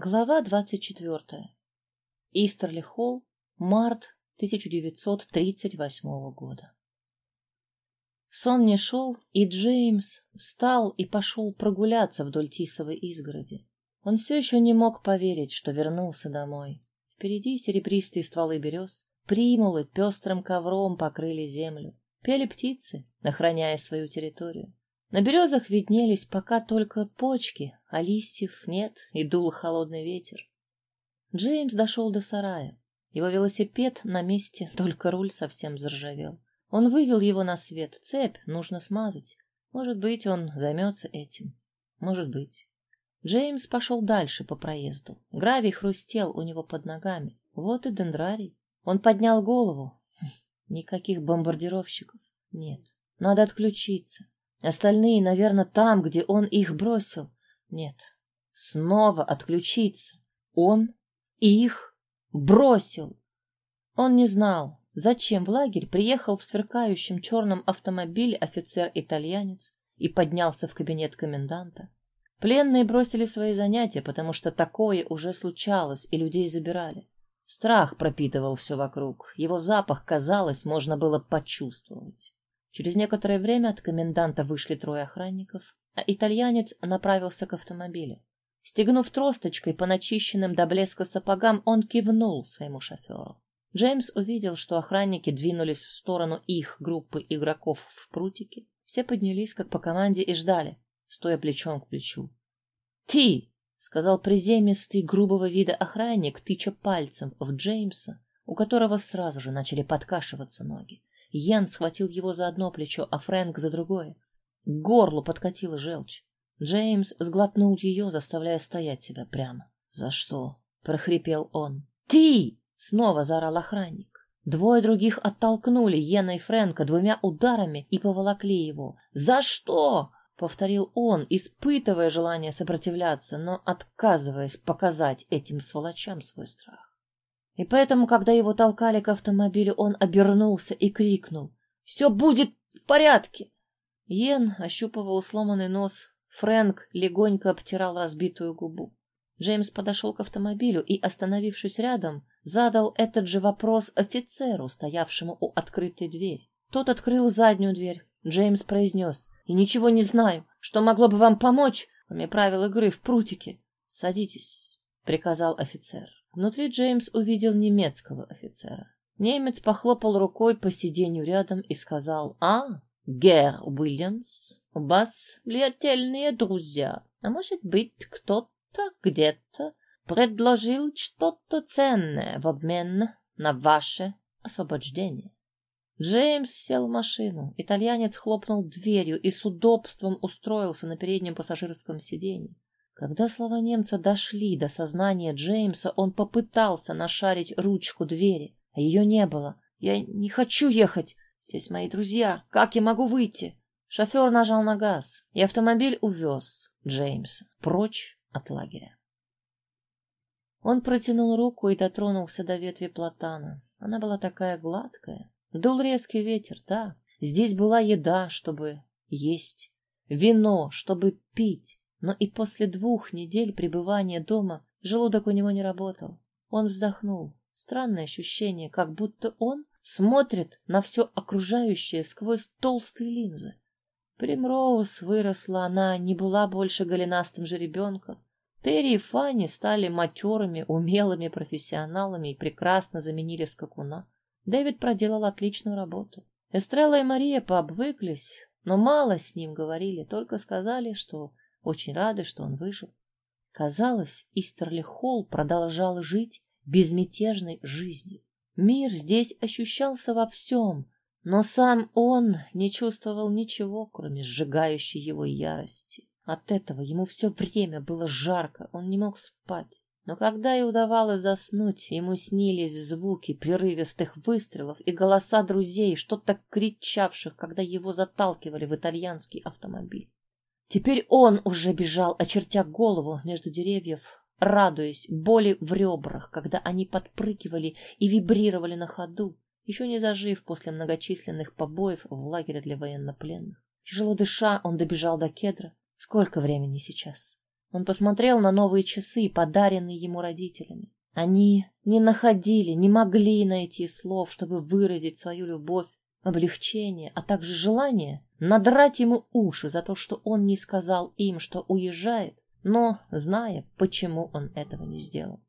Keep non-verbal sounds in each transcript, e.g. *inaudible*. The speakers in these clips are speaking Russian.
Глава двадцать четвертая. Истерли Холл, март 1938 года. Сон не шел, и Джеймс встал и пошел прогуляться вдоль тисовой изгороди. Он все еще не мог поверить, что вернулся домой. Впереди серебристые стволы берез, примулы пестрым ковром покрыли землю. Пели птицы, охраняя свою территорию. На березах виднелись пока только почки, а листьев нет, и дул холодный ветер. Джеймс дошел до сарая. Его велосипед на месте, *laughs* только руль совсем заржавел. Он вывел его на свет. Цепь нужно смазать. Может быть, он займется этим. Может быть. Джеймс пошел дальше по проезду. Гравий хрустел у него под ногами. Вот и дендрарий. Он поднял голову. *laughs* Никаких бомбардировщиков. Нет. Надо отключиться. Остальные, наверное, там, где он их бросил. Нет, снова отключиться. Он их бросил. Он не знал, зачем в лагерь приехал в сверкающем черном автомобиле офицер-итальянец и поднялся в кабинет коменданта. Пленные бросили свои занятия, потому что такое уже случалось, и людей забирали. Страх пропитывал все вокруг. Его запах, казалось, можно было почувствовать. Через некоторое время от коменданта вышли трое охранников, а итальянец направился к автомобилю. Стегнув тросточкой по начищенным до блеска сапогам, он кивнул своему шоферу. Джеймс увидел, что охранники двинулись в сторону их группы игроков в прутике. Все поднялись, как по команде, и ждали, стоя плечом к плечу. «Ты!» — сказал приземистый, грубого вида охранник, тыча пальцем в Джеймса, у которого сразу же начали подкашиваться ноги. Ян схватил его за одно плечо, а Фрэнк за другое. К горлу подкатила желчь. Джеймс сглотнул ее, заставляя стоять себя прямо. "За что?" прохрипел он. "Ты!" снова заорал охранник. Двое других оттолкнули Йена и Фрэнка двумя ударами и поволокли его. "За что?" повторил он, испытывая желание сопротивляться, но отказываясь показать этим сволочам свой страх. И поэтому, когда его толкали к автомобилю, он обернулся и крикнул: «Все будет в порядке!" Йен ощупывал сломанный нос, Фрэнк легонько обтирал разбитую губу. Джеймс подошел к автомобилю и, остановившись рядом, задал этот же вопрос офицеру, стоявшему у открытой двери. Тот открыл заднюю дверь. Джеймс произнес, «И ничего не знаю, что могло бы вам помочь, кроме правил игры в прутике. Садитесь», — приказал офицер. Внутри Джеймс увидел немецкого офицера. Немец похлопал рукой по сиденью рядом и сказал, «А, Гер Уильямс, у вас влиятельные друзья. А может быть, кто-то где-то предложил что-то ценное в обмен на ваше освобождение?» Джеймс сел в машину. Итальянец хлопнул дверью и с удобством устроился на переднем пассажирском сиденье. Когда слова немца дошли до сознания Джеймса, он попытался нашарить ручку двери, а ее не было. Я не хочу ехать. Здесь мои друзья. Как я могу выйти? Шофер нажал на газ, и автомобиль увез Джеймса прочь от лагеря. Он протянул руку и дотронулся до ветви платана. Она была такая гладкая. Дул резкий ветер, да. Здесь была еда, чтобы есть, вино, чтобы пить. Но и после двух недель пребывания дома желудок у него не работал. Он вздохнул. Странное ощущение, как будто он смотрит на все окружающее сквозь толстые линзы. Примроуз выросла, она не была больше голенастым жеребенком. Терри и Фанни стали матерыми, умелыми профессионалами и прекрасно заменили скакуна. Дэвид проделал отличную работу. Эстрелла и Мария пообвыклись, но мало с ним говорили, только сказали, что очень рады, что он выжил. Казалось, Истерли Холл продолжал жить безмятежной жизнью. Мир здесь ощущался во всем, но сам он не чувствовал ничего, кроме сжигающей его ярости. От этого ему все время было жарко, он не мог спать. Но когда и удавалось заснуть, ему снились звуки прерывистых выстрелов и голоса друзей, что-то кричавших, когда его заталкивали в итальянский автомобиль. Теперь он уже бежал, очертя голову между деревьев, радуясь боли в ребрах, когда они подпрыгивали и вибрировали на ходу, еще не зажив после многочисленных побоев в лагере для военнопленных. Тяжело дыша, он добежал до кедра. Сколько времени сейчас? Он посмотрел на новые часы, подаренные ему родителями. Они не находили, не могли найти слов, чтобы выразить свою любовь, облегчение, а также желание надрать ему уши за то, что он не сказал им, что уезжает, но зная, почему он этого не сделал.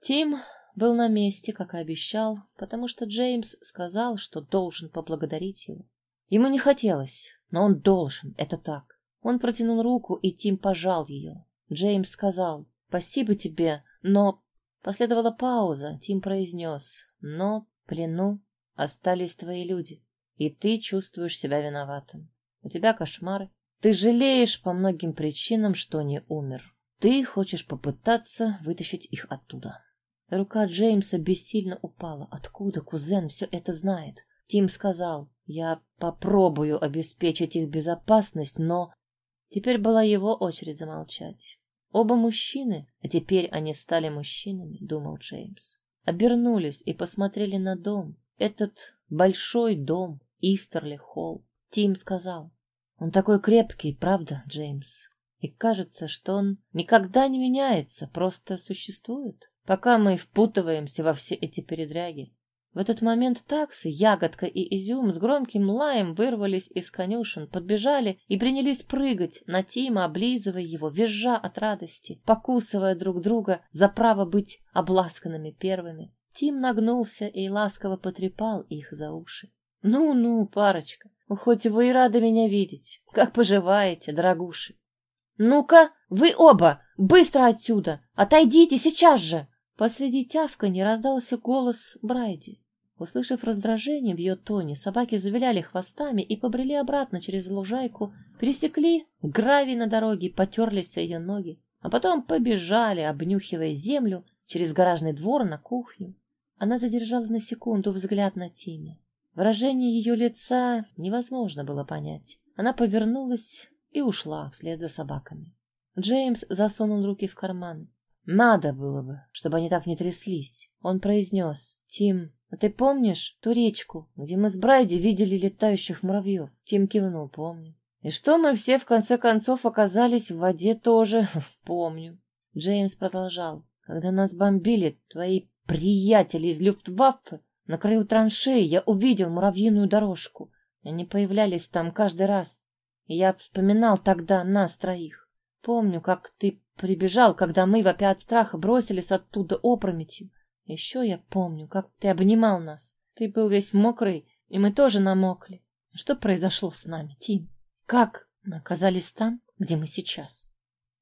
Тим был на месте, как и обещал, потому что Джеймс сказал, что должен поблагодарить его. Ему не хотелось, но он должен, это так. Он протянул руку, и Тим пожал ее. Джеймс сказал «Спасибо тебе, но Последовала пауза. Тим произнес. Но плену остались твои люди, и ты чувствуешь себя виноватым. У тебя кошмары. Ты жалеешь по многим причинам, что не умер. Ты хочешь попытаться вытащить их оттуда. Рука Джеймса бессильно упала. Откуда кузен все это знает? Тим сказал, я попробую обеспечить их безопасность, но... Теперь была его очередь замолчать. Оба мужчины, а теперь они стали мужчинами, думал Джеймс, обернулись и посмотрели на дом. Этот большой дом, Истерли Холл. Тим сказал: "Он такой крепкий, правда, Джеймс? И кажется, что он никогда не меняется, просто существует, пока мы впутываемся во все эти передряги. В этот момент таксы, ягодка и изюм с громким лаем вырвались из конюшен, подбежали и принялись прыгать на Тима, облизывая его, визжа от радости, покусывая друг друга за право быть обласканными первыми. Тим нагнулся и ласково потрепал их за уши. «Ну-ну, парочка, хоть вы и рады меня видеть. Как поживаете, дорогуши?» «Ну-ка, вы оба, быстро отсюда! Отойдите сейчас же!» Посреди тявка не раздался голос Брайди. Услышав раздражение в ее тоне, собаки завиляли хвостами и побрели обратно через лужайку, пересекли гравий на дороге, потерлись о ее ноги, а потом побежали, обнюхивая землю, через гаражный двор на кухню. Она задержала на секунду взгляд на Тиме. Выражение ее лица невозможно было понять. Она повернулась и ушла вслед за собаками. Джеймс засунул руки в карман. Надо было бы, чтобы они так не тряслись. Он произнес. «Тим, а ты помнишь ту речку, где мы с Брайди видели летающих муравьев? Тим кивнул, помню. И что мы все в конце концов оказались в воде тоже, *laughs* помню. Джеймс продолжал. Когда нас бомбили твои приятели из Люфтваффе, на краю траншеи я увидел муравьиную дорожку. Они появлялись там каждый раз. И я вспоминал тогда нас троих. Помню, как ты прибежал, когда мы, вопя от страха, бросились оттуда опрометью. Еще я помню, как ты обнимал нас. Ты был весь мокрый, и мы тоже намокли. Что произошло с нами, Тим? Как мы оказались там, где мы сейчас?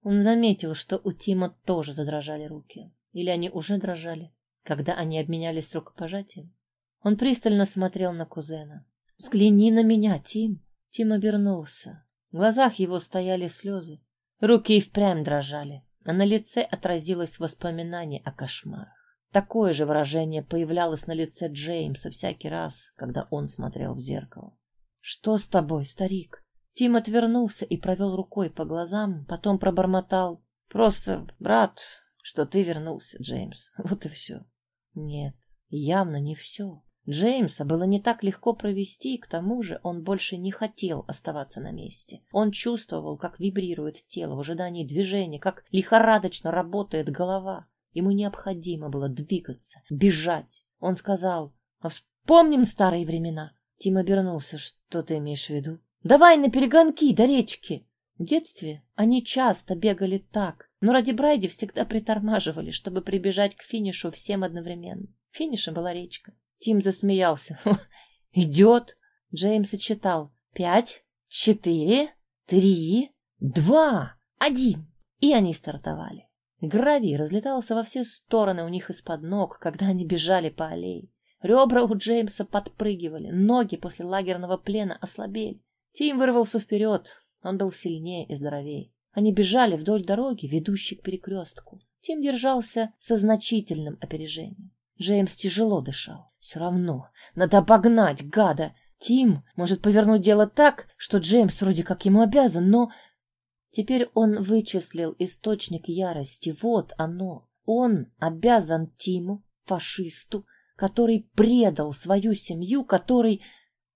Он заметил, что у Тима тоже задрожали руки. Или они уже дрожали, когда они обменялись рукопожатием. Он пристально смотрел на кузена. «Взгляни на меня, Тим!» Тим обернулся. В глазах его стояли слезы. Руки и впрямь дрожали, а на лице отразилось воспоминание о кошмарах. Такое же выражение появлялось на лице Джеймса всякий раз, когда он смотрел в зеркало. Что с тобой, старик? Тим отвернулся и провел рукой по глазам, потом пробормотал: "Просто, брат, что ты вернулся, Джеймс. Вот и все». Нет, явно не все. Джеймса было не так легко провести, к тому же он больше не хотел оставаться на месте. Он чувствовал, как вибрирует тело в ожидании движения, как лихорадочно работает голова. Ему необходимо было двигаться, бежать. Он сказал, а вспомним старые времена. Тим обернулся. Что ты имеешь в виду? Давай на перегонки до речки. В детстве они часто бегали так, но ради Брайди всегда притормаживали, чтобы прибежать к финишу всем одновременно. Финишем была речка. Тим засмеялся. *laughs* Идет. Джеймс читал. Пять, четыре, три, два, один. И они стартовали. Гравий разлетался во все стороны у них из-под ног, когда они бежали по аллее. Ребра у Джеймса подпрыгивали, ноги после лагерного плена ослабели. Тим вырвался вперед, он был сильнее и здоровее. Они бежали вдоль дороги, ведущей к перекрестку. Тим держался со значительным опережением. Джеймс тяжело дышал. Все равно, надо обогнать гада. Тим может повернуть дело так, что Джеймс вроде как ему обязан, но Теперь он вычислил источник ярости. Вот оно. Он обязан Тиму, фашисту, который предал свою семью, который...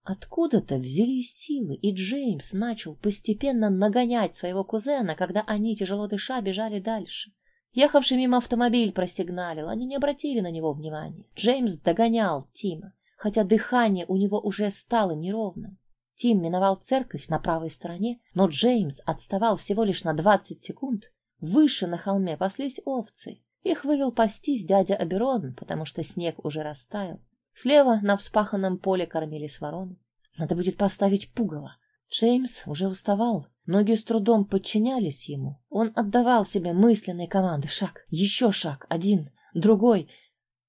Откуда-то взялись силы, и Джеймс начал постепенно нагонять своего кузена, когда они, тяжело дыша, бежали дальше. Ехавший мимо автомобиль просигналил, они не обратили на него внимания. Джеймс догонял Тима, хотя дыхание у него уже стало неровным. Тим миновал церковь на правой стороне, но Джеймс отставал всего лишь на двадцать секунд. Выше на холме паслись овцы. Их вывел пастись дядя Аберон, потому что снег уже растаял. Слева на вспаханном поле кормились вороны. Надо будет поставить пугало. Джеймс уже уставал. Ноги с трудом подчинялись ему. Он отдавал себе мысленные команды. Шаг, еще шаг, один, другой.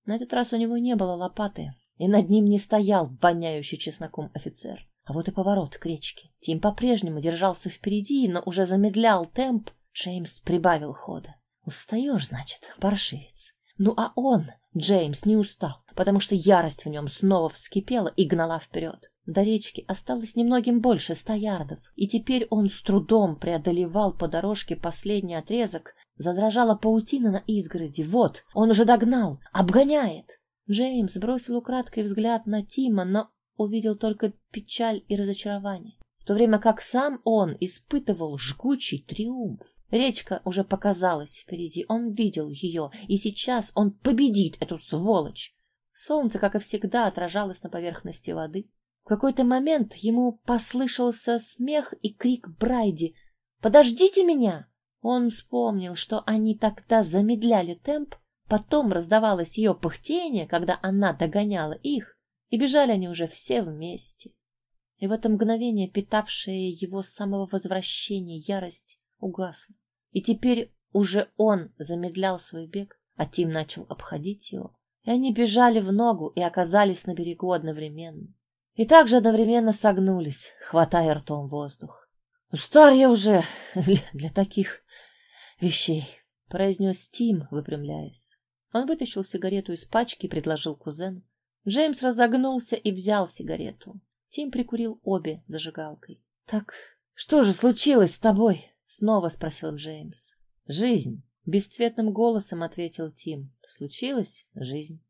На этот раз у него не было лопаты, и над ним не стоял воняющий чесноком офицер. А вот и поворот к речке. Тим по-прежнему держался впереди, но уже замедлял темп. Джеймс прибавил хода. Устаешь, значит, паршивец. Ну а он, Джеймс, не устал, потому что ярость в нем снова вскипела и гнала вперед. До речки осталось немногим больше ста ярдов, и теперь он с трудом преодолевал по дорожке последний отрезок. Задрожала паутина на изгороди. Вот, он уже догнал, обгоняет. Джеймс бросил украдкой взгляд на Тима, но увидел только печаль и разочарование в то время как сам он испытывал жгучий триумф. Речка уже показалась впереди, он видел ее, и сейчас он победит эту сволочь. Солнце, как и всегда, отражалось на поверхности воды. В какой-то момент ему послышался смех и крик Брайди «Подождите меня!» Он вспомнил, что они тогда замедляли темп, потом раздавалось ее пыхтение, когда она догоняла их, и бежали они уже все вместе. И в это мгновение питавшая его с самого возвращения ярость угасла. И теперь уже он замедлял свой бег, а Тим начал обходить его. И они бежали в ногу и оказались на берегу одновременно. И также одновременно согнулись, хватая ртом воздух. «Ну, стар я уже для таких вещей, произнес Тим, выпрямляясь. Он вытащил сигарету из пачки и предложил кузену. Джеймс разогнулся и взял сигарету. Тим прикурил обе зажигалкой. Так что же случилось с тобой? снова спросил Джеймс. Жизнь, бесцветным голосом ответил Тим. Случилась жизнь.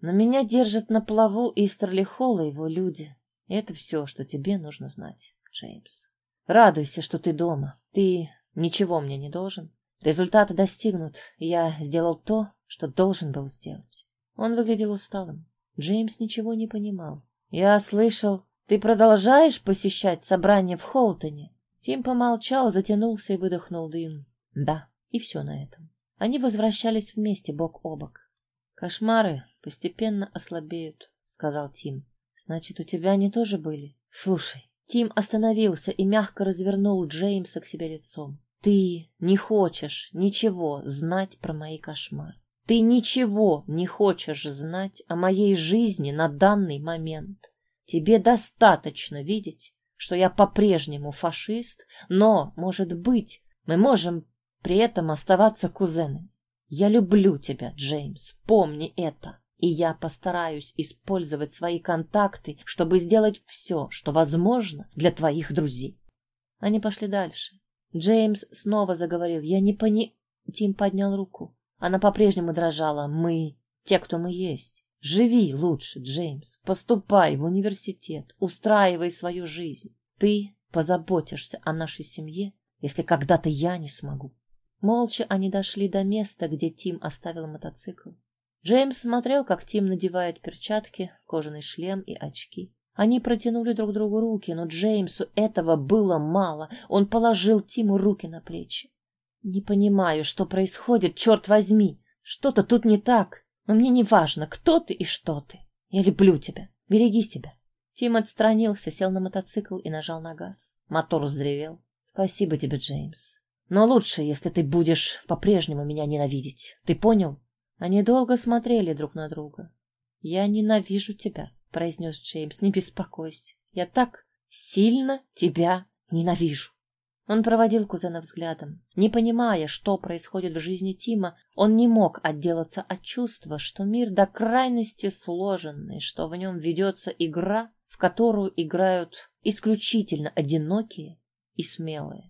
Но меня держат на плаву и Старлихола его люди. Это все, что тебе нужно знать, Джеймс. Радуйся, что ты дома. Ты ничего мне не должен. Результаты достигнут. Я сделал то, что должен был сделать. Он выглядел усталым. Джеймс ничего не понимал. Я слышал, ты продолжаешь посещать собрания в Холтоне? Тим помолчал, затянулся и выдохнул дым. Да, и все на этом. Они возвращались вместе бок о бок. Кошмары постепенно ослабеют, сказал Тим. Значит, у тебя они тоже были? Слушай, Тим остановился и мягко развернул Джеймса к себе лицом. Ты не хочешь ничего знать про мои кошмары. Ты ничего не хочешь знать о моей жизни на данный момент. Тебе достаточно видеть, что я по-прежнему фашист, но, может быть, мы можем при этом оставаться кузенами. Я люблю тебя, Джеймс, помни это. И я постараюсь использовать свои контакты, чтобы сделать все, что возможно для твоих друзей. Они пошли дальше. Джеймс снова заговорил. Я не пони... Тим поднял руку. Она по-прежнему дрожала. Мы те, кто мы есть. Живи лучше, Джеймс. Поступай в университет, устраивай свою жизнь. Ты позаботишься о нашей семье, если когда-то я не смогу. Молча они дошли до места, где Тим оставил мотоцикл. Джеймс смотрел, как Тим надевает перчатки, кожаный шлем и очки. Они протянули друг другу руки, но Джеймсу этого было мало. Он положил Тиму руки на плечи. Не понимаю, что происходит, черт возьми. Что-то тут не так. Но мне не важно, кто ты и что ты. Я люблю тебя. Береги себя. Тим отстранился, сел на мотоцикл и нажал на газ. Мотор взревел. Спасибо тебе, Джеймс. Но лучше, если ты будешь по-прежнему меня ненавидеть. Ты понял? Они долго смотрели друг на друга. Я ненавижу тебя, произнес Джеймс. Не беспокойся. Я так сильно тебя ненавижу. Он проводил кузена взглядом. Не понимая, что происходит в жизни Тима, он не мог отделаться от чувства, что мир до крайности сложенный, что в нем ведется игра, в которую играют исключительно одинокие и смелые.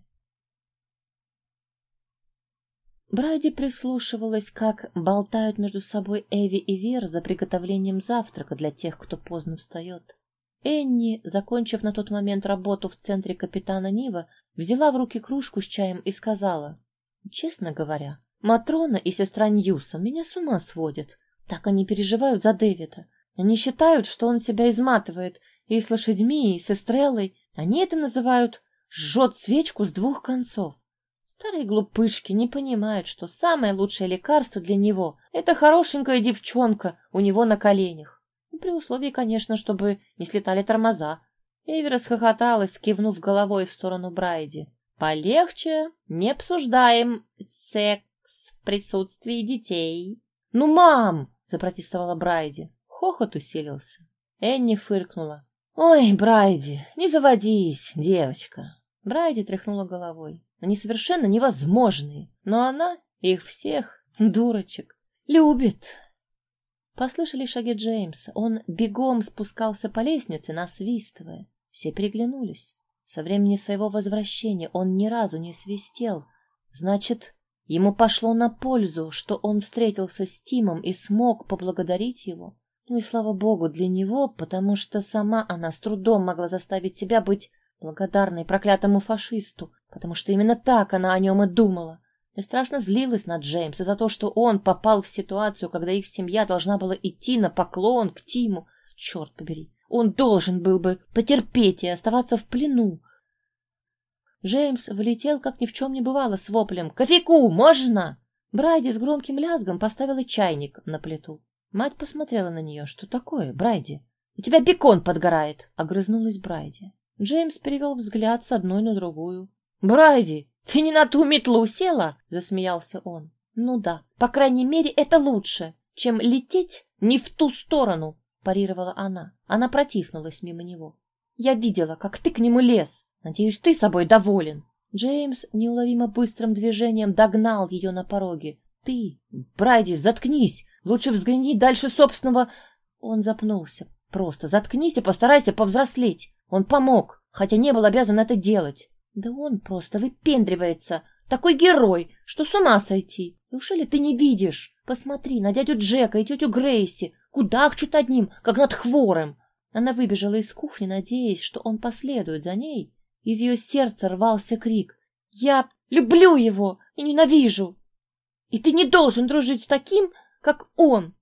Брайди прислушивалась, как болтают между собой Эви и Вер за приготовлением завтрака для тех, кто поздно встает. Энни, закончив на тот момент работу в центре капитана Нива, взяла в руки кружку с чаем и сказала, «Честно говоря, Матрона и сестра Ньюса меня с ума сводят. Так они переживают за Дэвида. Они считают, что он себя изматывает и с лошадьми, и с Эстреллой. Они это называют «жжет свечку с двух концов». Старые глупышки не понимают, что самое лучшее лекарство для него — это хорошенькая девчонка у него на коленях. Ну, при условии, конечно, чтобы не слетали тормоза. Эйви расхохоталась, кивнув головой в сторону Брайди. «Полегче, не обсуждаем секс в присутствии детей». «Ну, мам!» — запротестовала Брайди. Хохот усилился. Энни фыркнула. «Ой, Брайди, не заводись, девочка!» Брайди тряхнула головой. Они совершенно невозможные, но она их всех, дурочек, любит. Послышали шаги Джеймса. Он бегом спускался по лестнице, насвистывая. Все переглянулись. Со времени своего возвращения он ни разу не свистел. Значит, ему пошло на пользу, что он встретился с Тимом и смог поблагодарить его. Ну и слава богу для него, потому что сама она с трудом могла заставить себя быть благодарной проклятому фашисту, потому что именно так она о нем и думала. И страшно злилась на Джеймса за то, что он попал в ситуацию, когда их семья должна была идти на поклон к Тиму. Черт побери, он должен был бы потерпеть и оставаться в плену. Джеймс влетел, как ни в чем не бывало, с воплем «Кофейку, можно?» Брайди с громким лязгом поставила чайник на плиту. Мать посмотрела на нее. «Что такое, Брайди?» «У тебя бекон подгорает!» — огрызнулась Брайди. Джеймс перевел взгляд с одной на другую. «Брайди, ты не на ту метлу села?» — засмеялся он. «Ну да, по крайней мере, это лучше, чем лететь не в ту сторону», — парировала она. Она протиснулась мимо него. «Я видела, как ты к нему лез. Надеюсь, ты собой доволен». Джеймс неуловимо быстрым движением догнал ее на пороге. «Ты, Брайди, заткнись! Лучше взгляни дальше собственного...» Он запнулся. «Просто заткнись и постарайся повзрослеть. Он помог, хотя не был обязан это делать. Да он просто выпендривается. Такой герой, что с ума сойти. Неужели ты не видишь? Посмотри на дядю Джека и тетю Грейси. Кудахчут над ним, как над хворым. Она выбежала из кухни, надеясь, что он последует за ней. Из ее сердца рвался крик. «Я люблю его и ненавижу! И ты не должен дружить с таким, как он!»